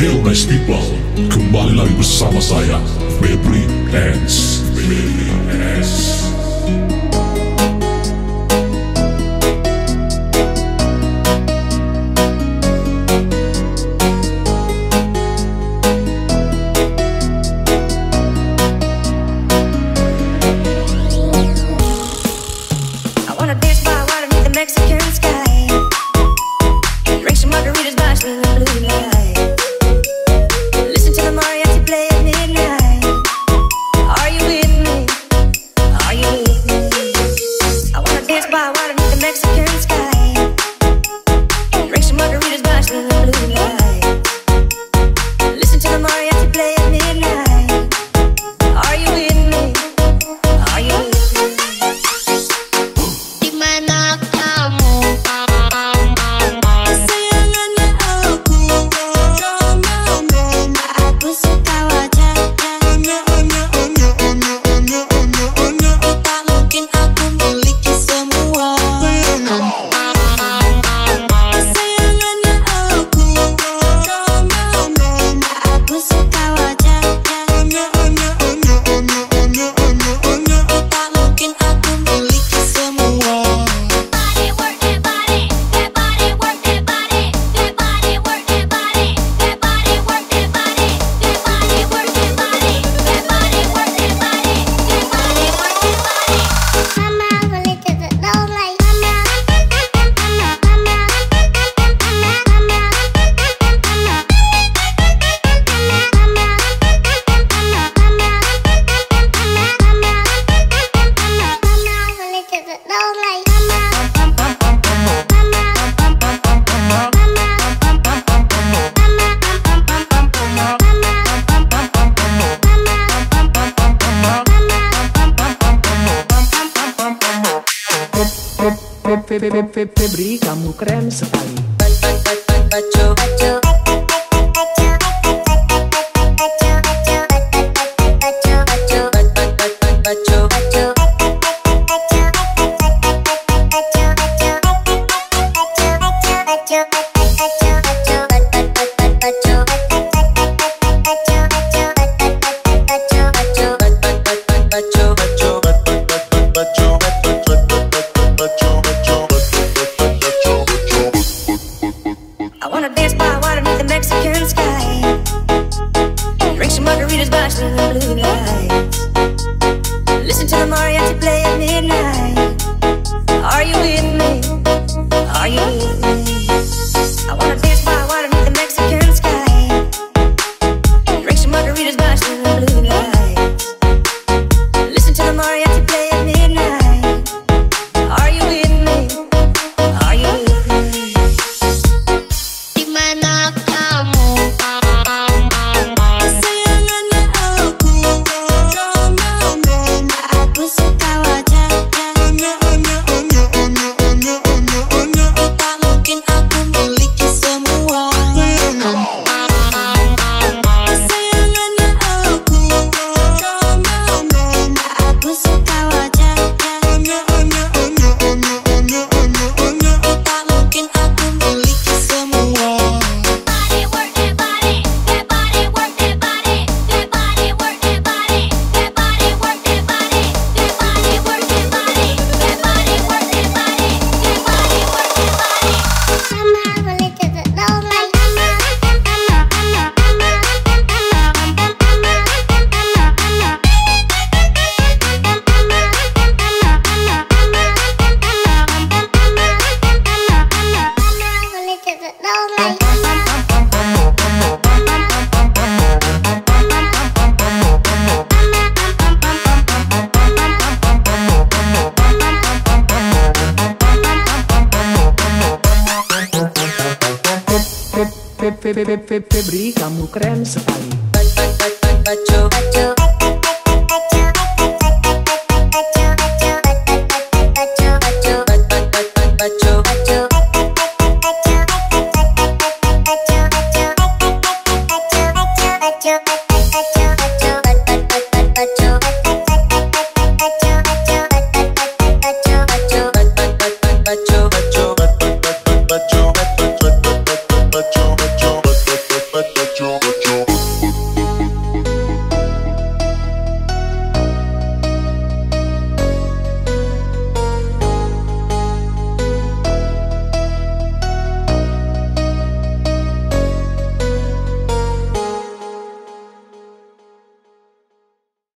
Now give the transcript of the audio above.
nice people Kembali lagi bersama saya Febri Dance Febri Dance Febri kamu keren sekali more. Febri kamu keren sekali